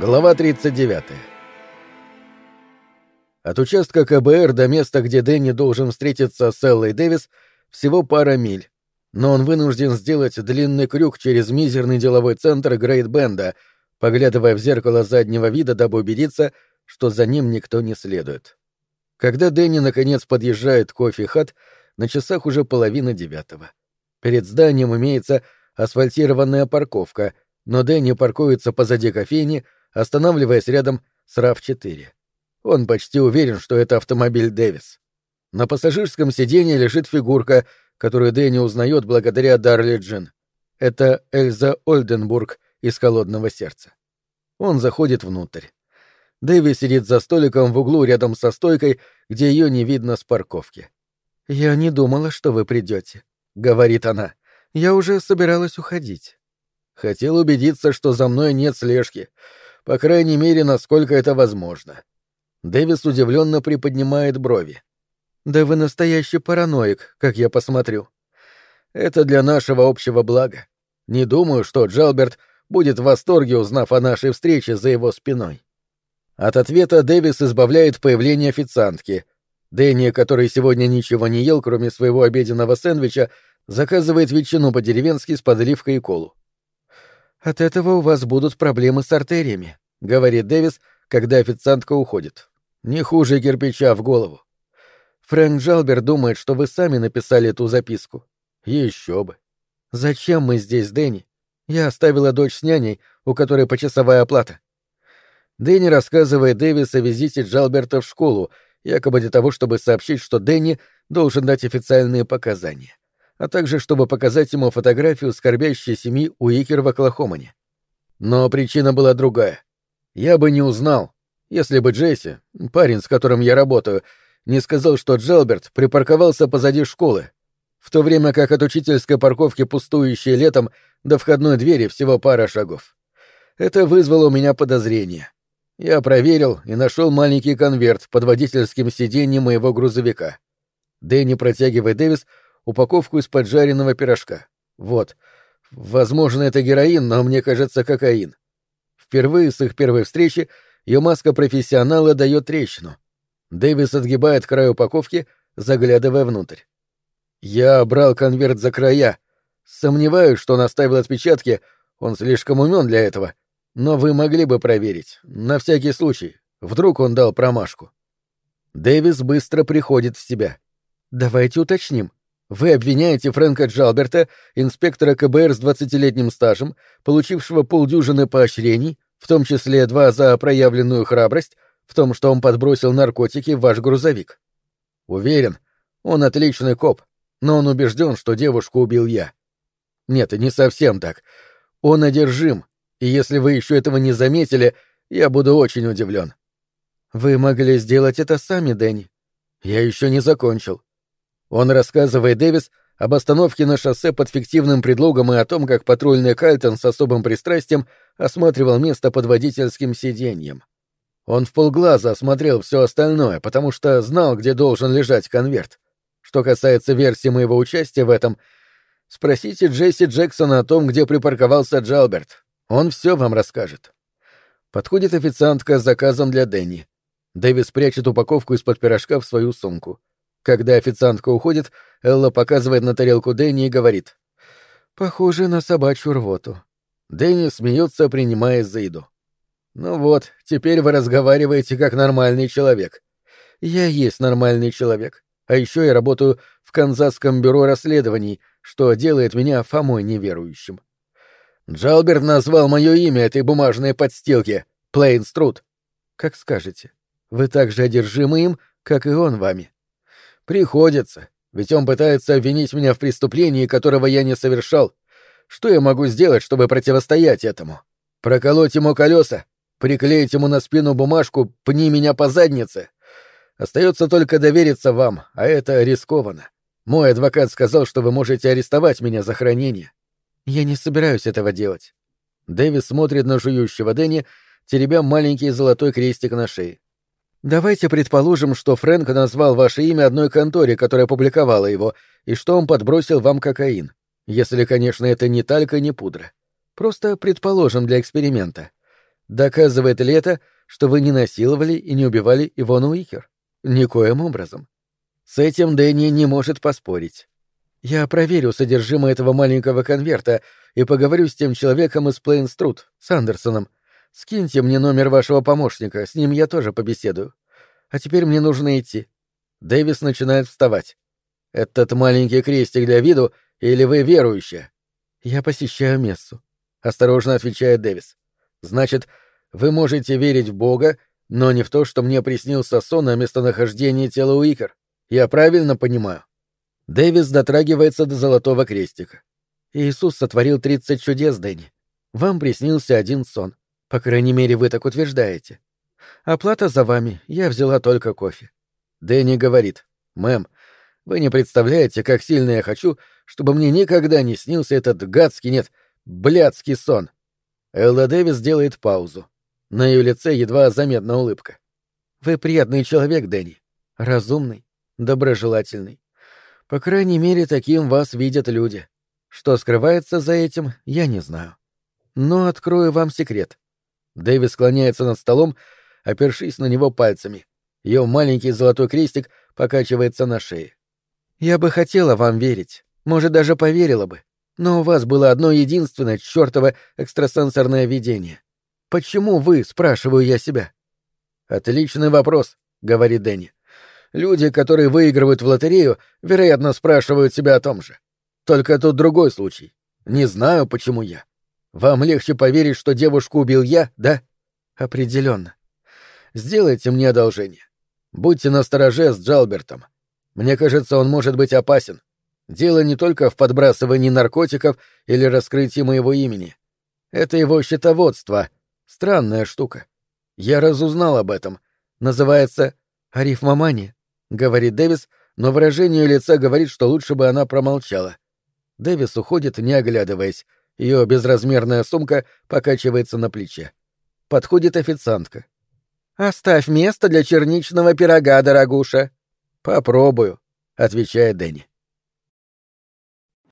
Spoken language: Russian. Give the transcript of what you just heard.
Глава 39. От участка КБР до места, где Дэнни должен встретиться с Эллой Дэвис, всего пара миль. Но он вынужден сделать длинный крюк через мизерный деловой центр Грейт-Бенда, поглядывая в зеркало заднего вида, дабы убедиться, что за ним никто не следует. Когда Дэнни наконец подъезжает к кофе-хат, на часах уже половина девятого. Перед зданием имеется асфальтированная парковка, но Дэнни паркуется позади кофейни, останавливаясь рядом с RAV4. Он почти уверен, что это автомобиль Дэвис. На пассажирском сиденье лежит фигурка, которую Дэнни узнает благодаря Дарли Джин. Это Эльза Ольденбург из «Холодного сердца». Он заходит внутрь. Дэви сидит за столиком в углу рядом со стойкой, где ее не видно с парковки. «Я не думала, что вы придете», — говорит она. «Я уже собиралась уходить». Хотел убедиться, что за мной нет слежки. По крайней мере, насколько это возможно. Дэвис удивленно приподнимает брови. «Да вы настоящий параноик, как я посмотрю». «Это для нашего общего блага. Не думаю, что Джалберт будет в восторге, узнав о нашей встрече за его спиной». От ответа Дэвис избавляет появление официантки. Дэнни, который сегодня ничего не ел, кроме своего обеденного сэндвича, заказывает ветчину по-деревенски с подливкой и колу. «От этого у вас будут проблемы с артериями», — говорит Дэвис, когда официантка уходит. «Не хуже кирпича в голову». Фрэнк Джалбер думает, что вы сами написали эту записку. Еще бы. Зачем мы здесь, Дэнни? Я оставила дочь с няней, у которой почасовая оплата. Дэнни рассказывает Дэвис о визите Джалберта в школу, якобы для того, чтобы сообщить, что Дэнни должен дать официальные показания, а также чтобы показать ему фотографию скорбящей семьи Уикер в Оклахомане. Но причина была другая. Я бы не узнал, если бы Джесси, парень, с которым я работаю, не сказал, что Джалберт припарковался позади школы, в то время как от учительской парковки, пустующей летом, до входной двери всего пара шагов. Это вызвало у меня подозрение. Я проверил и нашел маленький конверт под водительским сиденьем моего грузовика. Дэнни протягивает Дэвис упаковку из поджаренного пирожка. Вот. Возможно, это героин, но мне кажется, кокаин. Впервые с их первой встречи ее маска профессионала дает трещину. Дэвис отгибает край упаковки, заглядывая внутрь. Я брал конверт за края. Сомневаюсь, что он оставил отпечатки, он слишком умен для этого — но вы могли бы проверить, на всякий случай. Вдруг он дал промашку. Дэвис быстро приходит в себя. Давайте уточним. Вы обвиняете Фрэнка Джалберта, инспектора КБР с двадцатилетним стажем, получившего полдюжины поощрений, в том числе два за проявленную храбрость, в том, что он подбросил наркотики в ваш грузовик. Уверен, он отличный коп, но он убежден, что девушку убил я. Нет, не совсем так. Он одержим, и если вы еще этого не заметили, я буду очень удивлен. Вы могли сделать это сами, Дэнни. Я еще не закончил. Он рассказывает Дэвис об остановке на шоссе под фиктивным предлогом и о том, как патрульный Кальтон с особым пристрастием осматривал место под водительским сиденьем. Он в полглаза осмотрел все остальное, потому что знал, где должен лежать конверт. Что касается версии моего участия в этом, спросите Джесси Джексона о том, где припарковался Джалберт. Он все вам расскажет. Подходит официантка с заказом для Дэнни. Дэвис прячет упаковку из-под пирожка в свою сумку. Когда официантка уходит, Элла показывает на тарелку Дэнни и говорит. «Похоже на собачью рвоту». Дэнни смеется, принимая за еду. «Ну вот, теперь вы разговариваете как нормальный человек. Я есть нормальный человек. А еще я работаю в Канзасском бюро расследований, что делает меня Фомой неверующим. Джалберт назвал мое имя этой бумажной подстилки — Плейнструд. Как скажете. Вы так же одержимы им, как и он вами. Приходится, ведь он пытается обвинить меня в преступлении, которого я не совершал. Что я могу сделать, чтобы противостоять этому? Проколоть ему колеса? Приклеить ему на спину бумажку «Пни меня по заднице»? Остается только довериться вам, а это рискованно. Мой адвокат сказал, что вы можете арестовать меня за хранение. Я не собираюсь этого делать. Дэвис смотрит на жующего Дэнни, теребя маленький золотой крестик на шее. Давайте предположим, что Фрэнк назвал ваше имя одной конторе, которая публиковала его, и что он подбросил вам кокаин. Если, конечно, это не талька, не пудра. Просто предположим для эксперимента. Доказывает ли это, что вы не насиловали и не убивали Ивону Уикер? Никоим образом. С этим Дэнни не может поспорить. Я проверю содержимое этого маленького конверта и поговорю с тем человеком из Плейнструт, с Андерсоном. Скиньте мне номер вашего помощника, с ним я тоже побеседую. А теперь мне нужно идти. Дэвис начинает вставать. Этот маленький крестик для виду или вы верующая? Я посещаю мессу. Осторожно отвечает Дэвис. Значит, вы можете верить в Бога, но не в то, что мне приснился сон о местонахождении тела Уикер. Я правильно понимаю? Дэвис дотрагивается до золотого крестика. Иисус сотворил тридцать чудес, Дэнни. Вам приснился один сон. По крайней мере, вы так утверждаете. Оплата за вами. Я взяла только кофе. Дэнни говорит. Мэм, вы не представляете, как сильно я хочу, чтобы мне никогда не снился этот гадский, нет, блядский сон. Элла Дэвис делает паузу. На ее лице едва заметна улыбка. Вы приятный человек, Дэнни. Разумный, доброжелательный. По крайней мере, таким вас видят люди. Что скрывается за этим, я не знаю. Но открою вам секрет. Дэвис склоняется над столом, опершись на него пальцами. Ее маленький золотой крестик покачивается на шее. Я бы хотела вам верить, может, даже поверила бы. Но у вас было одно единственное чёртово экстрасенсорное видение. Почему вы, спрашиваю я себя? Отличный вопрос, говорит Дэнни. Люди, которые выигрывают в лотерею, вероятно, спрашивают себя о том же. Только тут другой случай. Не знаю, почему я. Вам легче поверить, что девушку убил я, да? Определенно. Сделайте мне одолжение. Будьте настороже с Джалбертом. Мне кажется, он может быть опасен. Дело не только в подбрасывании наркотиков или раскрытии моего имени. Это его счетоводство. Странная штука. Я разузнал об этом. Называется арифмомания, говорит Дэвис, но выражение лица говорит, что лучше бы она промолчала. Дэвис уходит, не оглядываясь. Ее безразмерная сумка покачивается на плече. Подходит официантка. «Оставь место для черничного пирога, дорогуша». «Попробую», — отвечает Дэнни.